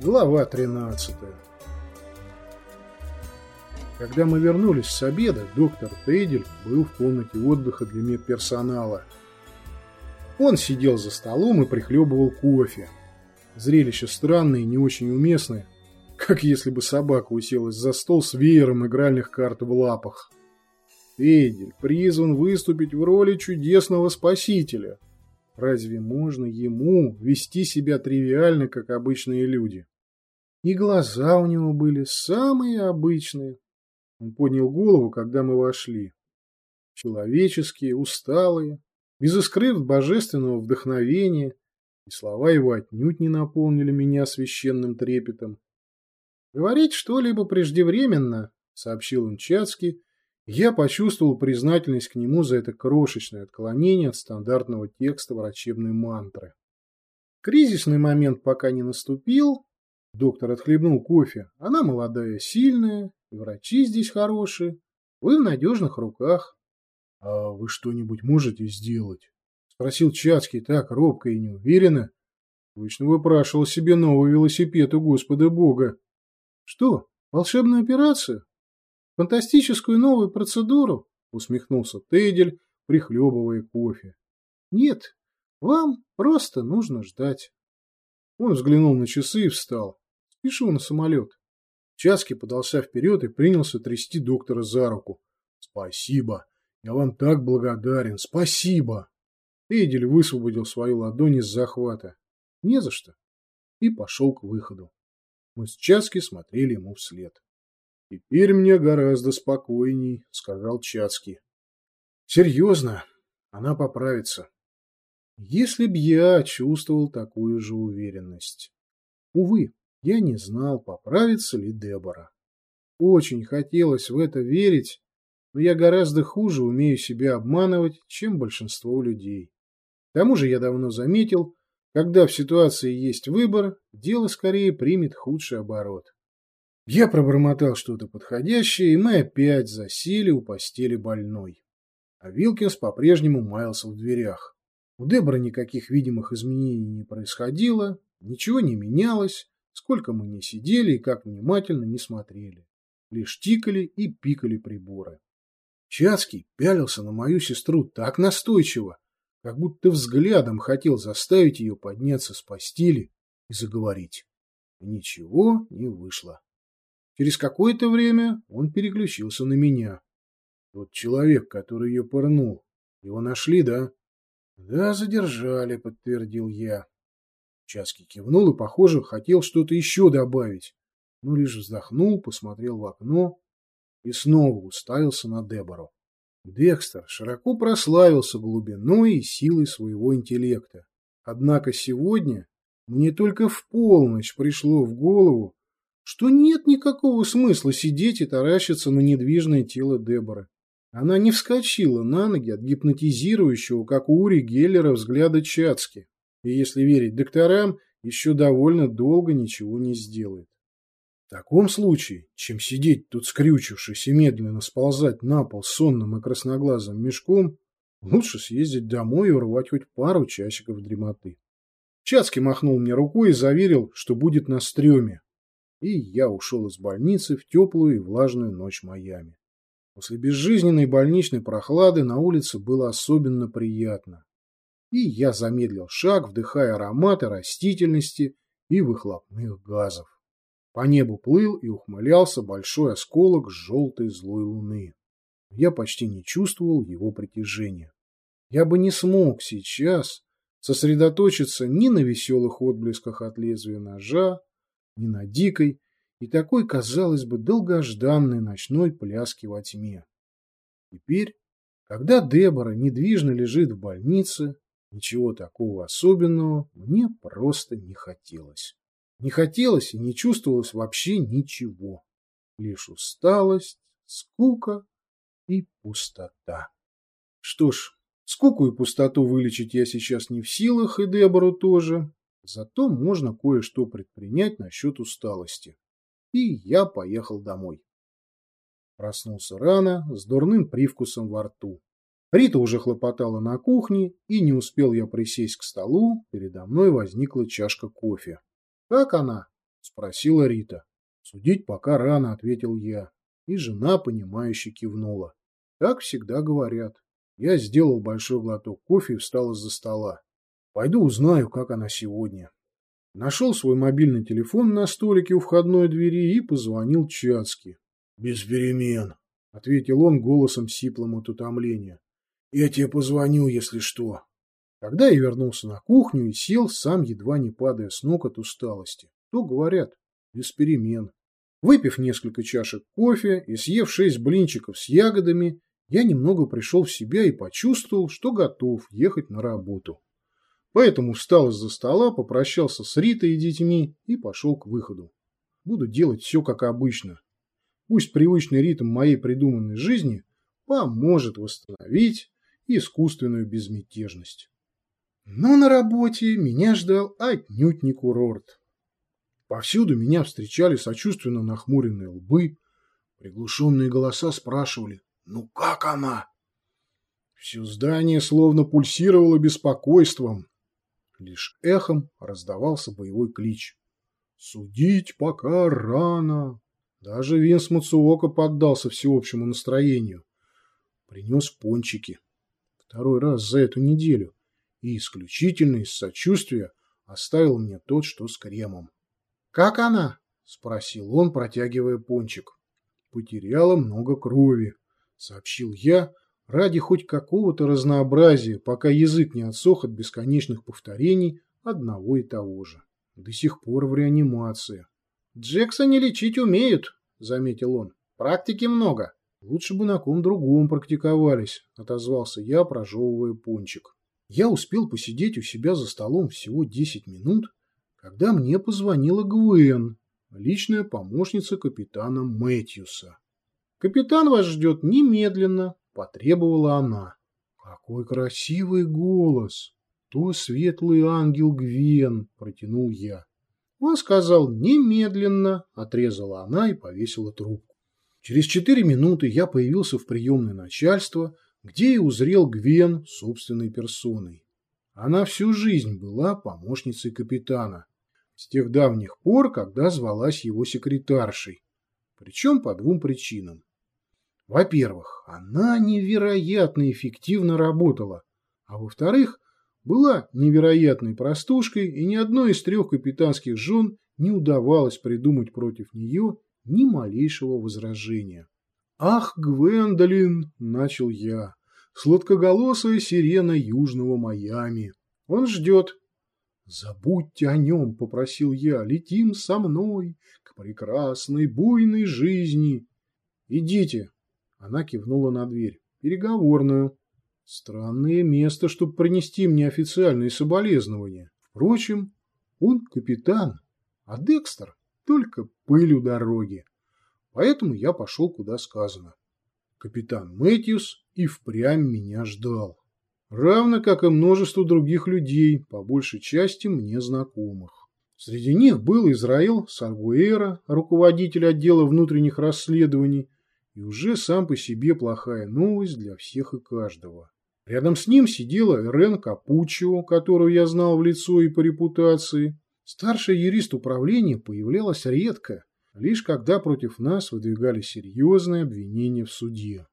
Глава 13 Когда мы вернулись с обеда, доктор Тейдель был в комнате отдыха для медперсонала. Он сидел за столом и прихлебывал кофе. Зрелище странное и не очень уместное, как если бы собака уселась за стол с веером игральных карт в лапах. Тейдель призван выступить в роли чудесного спасителя. Разве можно ему вести себя тривиально, как обычные люди? И глаза у него были самые обычные. Он поднял голову, когда мы вошли. Человеческие, усталые, без искры божественного вдохновения, и слова его отнюдь не наполнили меня священным трепетом. «Говорить что-либо преждевременно», — сообщил он Чацки, я почувствовал признательность к нему за это крошечное отклонение от стандартного текста врачебной мантры. Кризисный момент пока не наступил, Доктор отхлебнул кофе. Она молодая, сильная, и врачи здесь хорошие. Вы в надежных руках. — А вы что-нибудь можете сделать? — спросил Чацкий так робко и неуверенно. Точно выпрашивал себе новый велосипед у Господа Бога. — Что, волшебную операцию? Фантастическую новую процедуру? — усмехнулся Тейдель, прихлебывая кофе. — Нет, вам просто нужно ждать. Он взглянул на часы и встал. Спешу на самолет. Часки подался вперед и принялся трясти доктора за руку. Спасибо. Я вам так благодарен. Спасибо. Эйдель высвободил свою ладонь из захвата. Не за что. И пошел к выходу. Мы с Часки смотрели ему вслед. «Теперь мне гораздо спокойней», — сказал Чацкий. «Серьезно, она поправится. Если б я чувствовал такую же уверенность. Увы, я не знал, поправится ли Дебора. Очень хотелось в это верить, но я гораздо хуже умею себя обманывать, чем большинство людей. К тому же я давно заметил, когда в ситуации есть выбор, дело скорее примет худший оборот. Я пробормотал что-то подходящее, и мы опять засели у постели больной. А Вилкинс по-прежнему маялся в дверях. У Дебора никаких видимых изменений не происходило, ничего не менялось, Сколько мы не сидели и как внимательно не смотрели. Лишь тикали и пикали приборы. Чацкий пялился на мою сестру так настойчиво, как будто взглядом хотел заставить ее подняться с постели и заговорить. Ничего не вышло. Через какое-то время он переключился на меня. Тот человек, который ее пырнул. Его нашли, да? Да, задержали, подтвердил я. Часки кивнул и, похоже, хотел что-то еще добавить, но лишь вздохнул, посмотрел в окно и снова уставился на Дебору. Декстер широко прославился глубиной и силой своего интеллекта. Однако сегодня мне только в полночь пришло в голову, что нет никакого смысла сидеть и таращиться на недвижное тело Деборы. Она не вскочила на ноги от гипнотизирующего, как у Ури Геллера, взгляда Чацки и, если верить докторам, еще довольно долго ничего не сделает. В таком случае, чем сидеть тут скрючившись и медленно сползать на пол сонным и красноглазым мешком, лучше съездить домой и урвать хоть пару часиков дремоты. Чацкий махнул мне рукой и заверил, что будет на стреме. И я ушел из больницы в теплую и влажную ночь Майами. После безжизненной больничной прохлады на улице было особенно приятно и я замедлил шаг, вдыхая ароматы растительности и выхлопных газов. По небу плыл и ухмылялся большой осколок желтой злой луны. Я почти не чувствовал его притяжения. Я бы не смог сейчас сосредоточиться ни на веселых отблесках от лезвия ножа, ни на дикой и такой, казалось бы, долгожданной ночной пляске во тьме. Теперь, когда Дебора недвижно лежит в больнице, Ничего такого особенного мне просто не хотелось. Не хотелось и не чувствовалось вообще ничего. Лишь усталость, скука и пустота. Что ж, Скуку и пустоту вылечить я сейчас не в силах, и Дебору тоже. Зато можно кое-что предпринять насчет усталости. И я поехал домой. Проснулся рано, с дурным привкусом во рту. Рита уже хлопотала на кухне, и не успел я присесть к столу, передо мной возникла чашка кофе. «Как она?» — спросила Рита. «Судить пока рано», — ответил я, и жена, понимающе кивнула. «Так всегда говорят». Я сделал большой глоток кофе и встал из-за стола. Пойду узнаю, как она сегодня. Нашел свой мобильный телефон на столике у входной двери и позвонил Чацки. «Без перемен», — ответил он голосом сиплым от утомления. «Я тебе позвоню, если что». Тогда я вернулся на кухню и сел, сам едва не падая с ног от усталости. То говорят, без перемен. Выпив несколько чашек кофе и съев шесть блинчиков с ягодами, я немного пришел в себя и почувствовал, что готов ехать на работу. Поэтому встал из-за стола, попрощался с Ритой и детьми и пошел к выходу. Буду делать все как обычно. Пусть привычный ритм моей придуманной жизни поможет восстановить искусственную безмятежность. Но на работе меня ждал отнюдь не курорт. Повсюду меня встречали сочувственно нахмуренные лбы, приглушенные голоса спрашивали «Ну как она?». Все здание словно пульсировало беспокойством. Лишь эхом раздавался боевой клич. «Судить пока рано!» Даже Винс Мацуока поддался всеобщему настроению. Принес пончики. Второй раз за эту неделю. И исключительно из сочувствия оставил мне тот, что с кремом. «Как она?» – спросил он, протягивая пончик. «Потеряла много крови», – сообщил я, ради хоть какого-то разнообразия, пока язык не отсох от бесконечных повторений одного и того же. До сих пор в реанимации. «Джексоне лечить умеют», — заметил он. «Практики много». «Лучше бы на ком другом практиковались», — отозвался я, прожевывая пончик. Я успел посидеть у себя за столом всего десять минут, когда мне позвонила Гвен, личная помощница капитана Мэтьюса. «Капитан вас ждет немедленно», — потребовала она. «Какой красивый голос! То светлый ангел Гвен!» — протянул я. Он сказал «немедленно», — отрезала она и повесила трубку. Через четыре минуты я появился в приемной начальства, где и узрел Гвен собственной персоной. Она всю жизнь была помощницей капитана, с тех давних пор, когда звалась его секретаршей, причем по двум причинам. Во-первых, она невероятно эффективно работала, а во-вторых, была невероятной простушкой, и ни одной из трех капитанских жен не удавалось придумать против нее ни малейшего возражения. «Ах, Гвендолин!» – начал я. «Сладкоголосая сирена южного Майами. Он ждет». «Забудьте о нем», – попросил я. «Летим со мной к прекрасной буйной жизни». «Идите», она кивнула на дверь. Переговорную. Странное место, чтобы принести мне официальные соболезнования. Впрочем, он капитан, а Декстер только пыль у дороги. Поэтому я пошел, куда сказано. Капитан Мэтьюс и впрямь меня ждал. Равно как и множество других людей, по большей части мне знакомых. Среди них был Израил Саргуэра, руководитель отдела внутренних расследований, и уже сам по себе плохая новость для всех и каждого. Рядом с ним сидела Эрен Капучио, которую я знал в лицо и по репутации. Старший юрист управления появлялась редко, лишь когда против нас выдвигали серьезные обвинения в суде.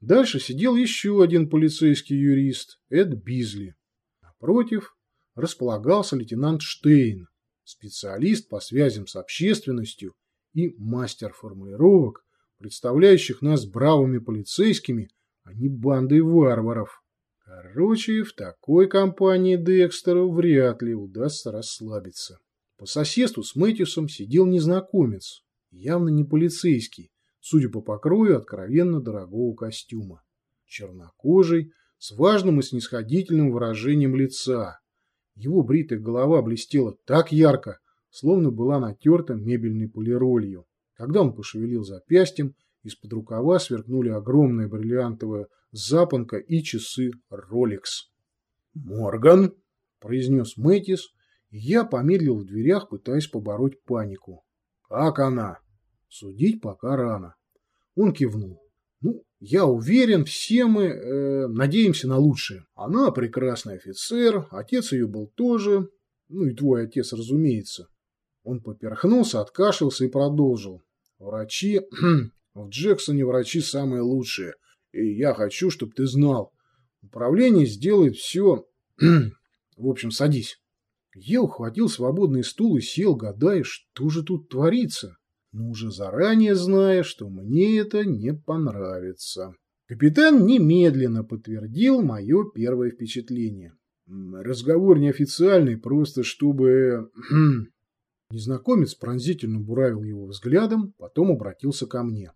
Дальше сидел еще один полицейский юрист, Эд Бизли. Напротив располагался лейтенант Штейн, специалист по связям с общественностью и мастер формулировок, представляющих нас бравыми полицейскими, а не бандой варваров. Короче, в такой компании Декстеру вряд ли удастся расслабиться. По соседству с Мэтьюсом сидел незнакомец, явно не полицейский, судя по покрою откровенно дорогого костюма. Чернокожий, с важным и снисходительным выражением лица. Его бритая голова блестела так ярко, словно была натерта мебельной полиролью. Когда он пошевелил запястьем, из-под рукава сверкнули огромная бриллиантовая запонка и часы Rolex. «Морган!» – произнес Мэтис, я помедлил в дверях, пытаясь побороть панику. «Как она?» «Судить пока рано». Он кивнул. «Ну, я уверен, все мы э, надеемся на лучшее. Она прекрасный офицер, отец ее был тоже, ну и твой отец, разумеется». Он поперхнулся, откашлялся и продолжил. «Врачи... в Джексоне врачи самые лучшие, и я хочу, чтобы ты знал. Управление сделает все... в общем, садись». Я ухватил свободный стул и сел, гадая, что же тут творится, но уже заранее зная, что мне это не понравится. Капитан немедленно подтвердил мое первое впечатление. Разговор неофициальный, просто чтобы... Незнакомец пронзительно буравил его взглядом, потом обратился ко мне.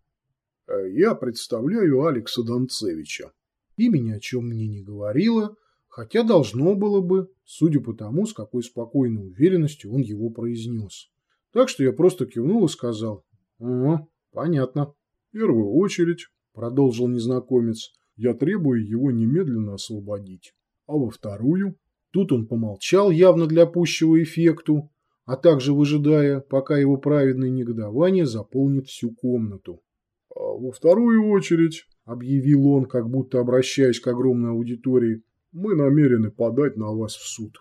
«Я представляю Алекса Донцевича». Имя ни о чем мне не говорило, хотя должно было бы, судя по тому, с какой спокойной уверенностью он его произнес. Так что я просто кивнул и сказал «Ага, понятно». «В первую очередь», – продолжил незнакомец, – «я требую его немедленно освободить. А во вторую...» Тут он помолчал явно для пущего эффекту, а также выжидая, пока его праведное негодование заполнит всю комнату. «А во вторую очередь», – объявил он, как будто обращаясь к огромной аудитории, мы намерены подать на вас в суд.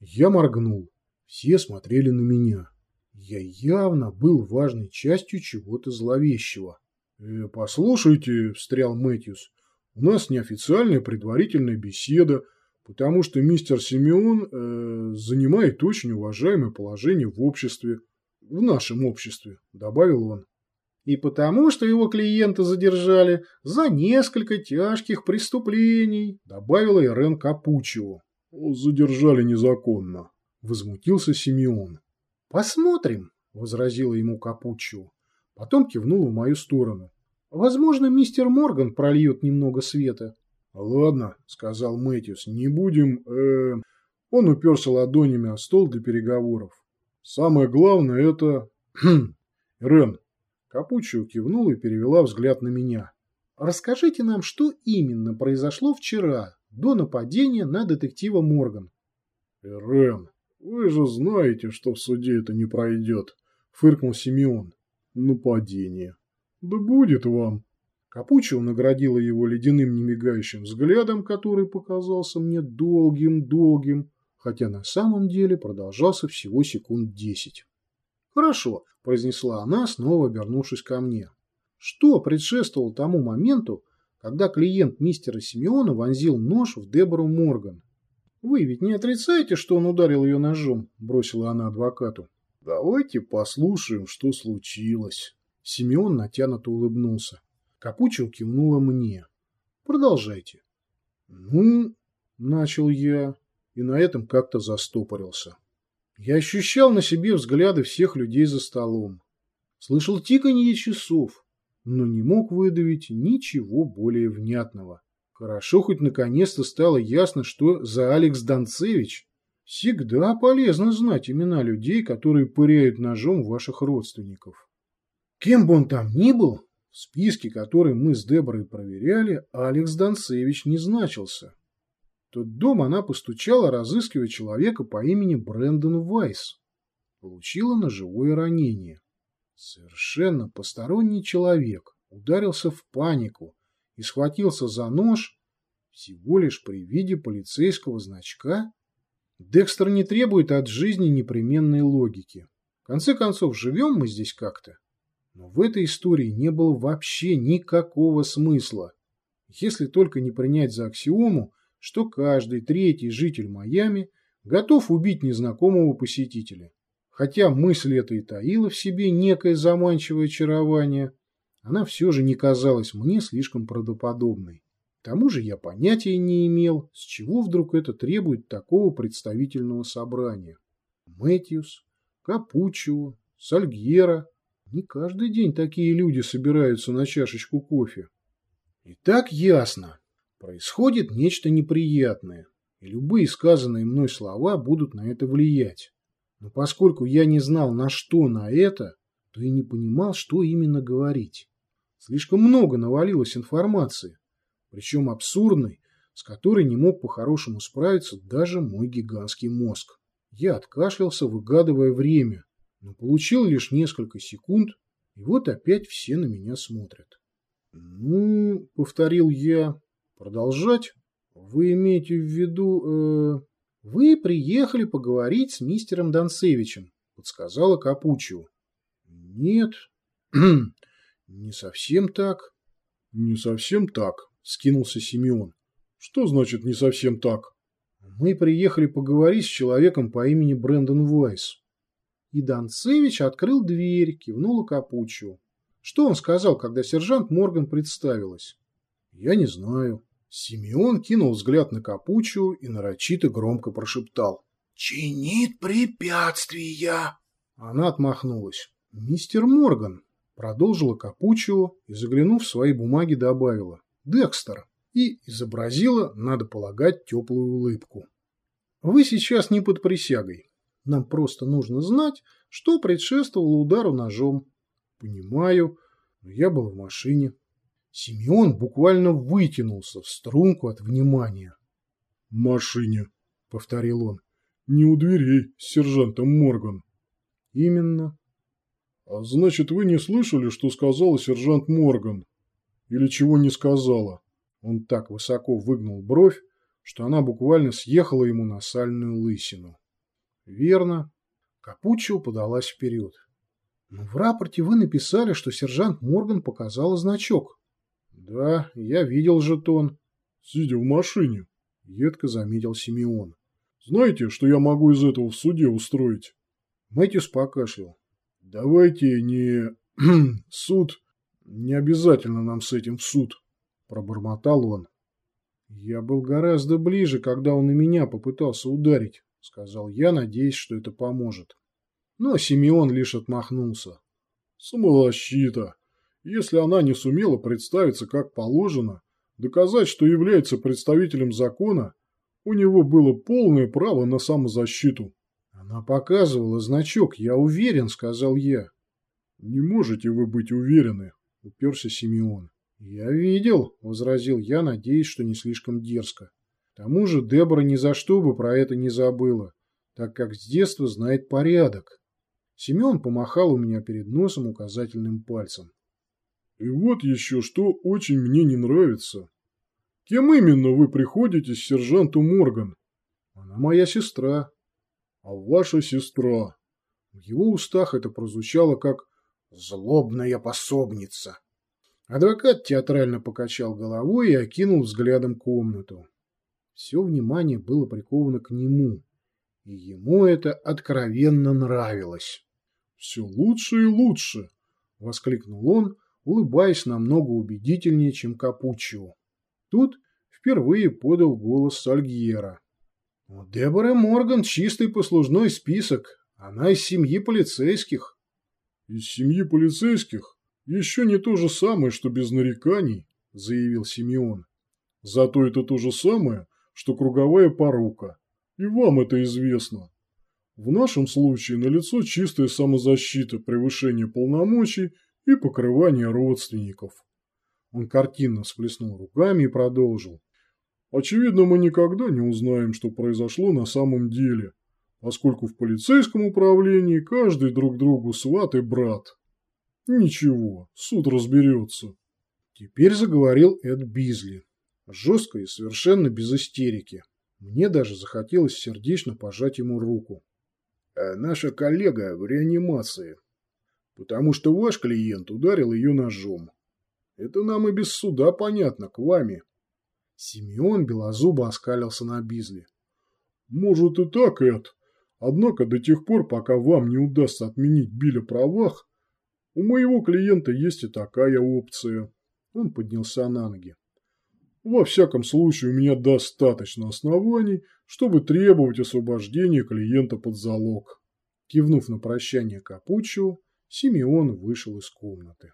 Я моргнул. Все смотрели на меня. Я явно был важной частью чего-то зловещего. «Э, «Послушайте», – встрял Мэтьюс, – «у нас неофициальная предварительная беседа, потому что мистер Симеон э, занимает очень уважаемое положение в обществе, в нашем обществе», – добавил он. И потому, что его клиента задержали за несколько тяжких преступлений, добавила Ирен Капучеву. Задержали незаконно, возмутился Симеон. Посмотрим, возразила ему Капучеву. Потом кивнул в мою сторону. Возможно, мистер Морган прольет немного света. Ладно, сказал Мэтьюс, не будем... Э... Он уперся ладонями о стол для переговоров. Самое главное это... Рен, Капучио кивнула и перевела взгляд на меня. «Расскажите нам, что именно произошло вчера, до нападения на детектива Морган?» «Ирен, вы же знаете, что в суде это не пройдет», — фыркнул Симеон. «Нападение. Да будет вам». Капучио наградила его ледяным немигающим взглядом, который показался мне долгим-долгим, хотя на самом деле продолжался всего секунд десять. «Хорошо», – произнесла она, снова обернувшись ко мне. «Что предшествовало тому моменту, когда клиент мистера Симеона вонзил нож в Дебору Морган?» «Вы ведь не отрицаете, что он ударил ее ножом?» – бросила она адвокату. «Давайте послушаем, что случилось». Симеон натянуто улыбнулся. Капучо кивнула мне. «Продолжайте». «Ну...» – начал я, и на этом как-то застопорился. Я ощущал на себе взгляды всех людей за столом. Слышал тиканье часов, но не мог выдавить ничего более внятного. Хорошо, хоть наконец-то стало ясно, что за Алекс Донцевич. Всегда полезно знать имена людей, которые пыряют ножом ваших родственников. Кем бы он там ни был, в списке, который мы с Деборой проверяли, Алекс Донцевич не значился тот дом она постучала, разыскивая человека по имени Брэндон Вайс. Получила ножевое ранение. Совершенно посторонний человек ударился в панику и схватился за нож всего лишь при виде полицейского значка. Декстер не требует от жизни непременной логики. В конце концов, живем мы здесь как-то. Но в этой истории не было вообще никакого смысла. Если только не принять за аксиому, что каждый третий житель Майами готов убить незнакомого посетителя. Хотя мысль эта и таила в себе некое заманчивое очарование, она все же не казалась мне слишком правдоподобной. К тому же я понятия не имел, с чего вдруг это требует такого представительного собрания. Мэтьюс, Капучио, Сальгьера. Не каждый день такие люди собираются на чашечку кофе. И так ясно, Происходит нечто неприятное, и любые сказанные мной слова будут на это влиять. Но поскольку я не знал, на что на это, то и не понимал, что именно говорить. Слишком много навалилось информации. причем абсурдной, с которой не мог по-хорошему справиться даже мой гигантский мозг. Я откашлялся, выгадывая время, но получил лишь несколько секунд, и вот опять все на меня смотрят. «Ну, — повторил я, — продолжать? Вы имеете в виду... Э, вы приехали поговорить с мистером Донцевичем, — подсказала Капучио. Нет, не совсем так. Не совсем так, — скинулся Симеон. Что значит не совсем так? Мы приехали поговорить с человеком по имени Брэндон Вайс. И Донцевич открыл дверь, кивнула Капучу. Что он сказал, когда сержант Морган представилась? Я не знаю. Симеон кинул взгляд на Капучу и нарочито громко прошептал. «Чинит препятствия!» Она отмахнулась. «Мистер Морган!» Продолжила Капучу и, заглянув в свои бумаги, добавила. «Декстер!» И изобразила, надо полагать, теплую улыбку. «Вы сейчас не под присягой. Нам просто нужно знать, что предшествовало удару ножом. Понимаю, но я был в машине. Симеон буквально вытянулся в струнку от внимания. — Машине, — повторил он, — не у дверей с сержантом Морган. — Именно. — А значит, вы не слышали, что сказала сержант Морган? Или чего не сказала? Он так высоко выгнул бровь, что она буквально съехала ему на сальную лысину. Верно. Капуччо подалась вперед. Но в рапорте вы написали, что сержант Морган показала значок. Да, я видел жетон. Сидя в машине, едко заметил Симеон. Знаете, что я могу из этого в суде устроить? Мэтьюс покашлял. Давайте не... суд... Не обязательно нам с этим в суд, пробормотал он. Я был гораздо ближе, когда он на меня попытался ударить. — сказал я, надеясь, что это поможет. Но Симеон лишь отмахнулся. «Самозащита. Если она не сумела представиться как положено, доказать, что является представителем закона, у него было полное право на самозащиту». «Она показывала значок, я уверен», — сказал я. «Не можете вы быть уверены», — уперся Симеон. «Я видел», — возразил я, надеясь, что не слишком дерзко. К тому же Дебора ни за что бы про это не забыла, так как с детства знает порядок. Семен помахал у меня перед носом указательным пальцем. И вот еще что очень мне не нравится. Кем именно вы приходите с сержанту Морган? Она моя сестра. А ваша сестра? В его устах это прозвучало как «злобная пособница». Адвокат театрально покачал головой и окинул взглядом комнату. Все внимание было приковано к нему, и ему это откровенно нравилось. «Все лучше и лучше!» — воскликнул он, улыбаясь намного убедительнее, чем Капуччио. Тут впервые подал голос Сальгьера. «У Деборы Морган чистый послужной список. Она из семьи полицейских». «Из семьи полицейских? Еще не то же самое, что без нареканий», — заявил Симеон. «Зато это то же самое, что круговая порука, и вам это известно. В нашем случае налицо чистая самозащита, превышение полномочий и покрывание родственников. Он картинно всплеснул руками и продолжил. Очевидно, мы никогда не узнаем, что произошло на самом деле, поскольку в полицейском управлении каждый друг другу сват и брат. Ничего, суд разберется. Теперь заговорил Эд Бизли жестко и совершенно без истерики. Мне даже захотелось сердечно пожать ему руку. А наша коллега в реанимации. Потому что ваш клиент ударил ее ножом. Это нам и без суда понятно, к вами. Симеон белозубо оскалился на Бизли. Может и так, Эд. Однако до тех пор, пока вам не удастся отменить Билля правах, у моего клиента есть и такая опция. Он поднялся на ноги. Во всяком случае, у меня достаточно оснований, чтобы требовать освобождения клиента под залог. Кивнув на прощание Капуччо, Симеон вышел из комнаты.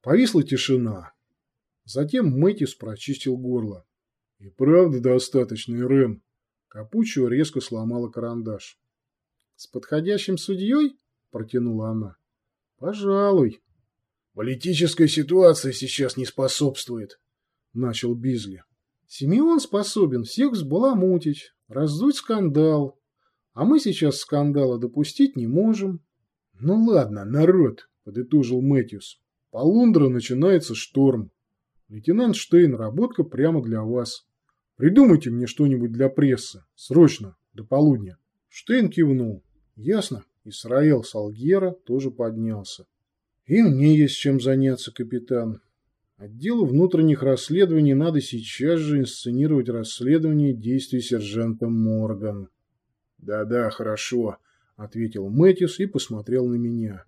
Повисла тишина. Затем Мэтьюс прочистил горло. И правда достаточно, Ирен. Капуччо резко сломала карандаш. «С подходящим судьей?» – протянула она. «Пожалуй». «Политическая ситуация сейчас не способствует», — начал Бизли. «Симеон способен всех взбаламутить, раздуть скандал, а мы сейчас скандала допустить не можем». «Ну ладно, народ», — подытожил Мэтьюс. «По Лондону начинается шторм. Лейтенант Штейн, работка прямо для вас. Придумайте мне что-нибудь для прессы. Срочно, до полудня». Штейн кивнул. «Ясно». Исраил Салгера тоже поднялся. «И мне есть чем заняться, капитан. Отделу внутренних расследований надо сейчас же инсценировать расследование действий сержанта Морган». «Да-да, хорошо», — ответил Мэтьюс и посмотрел на меня.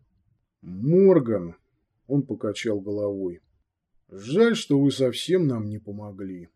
«Морган», — он покачал головой, — «жаль, что вы совсем нам не помогли».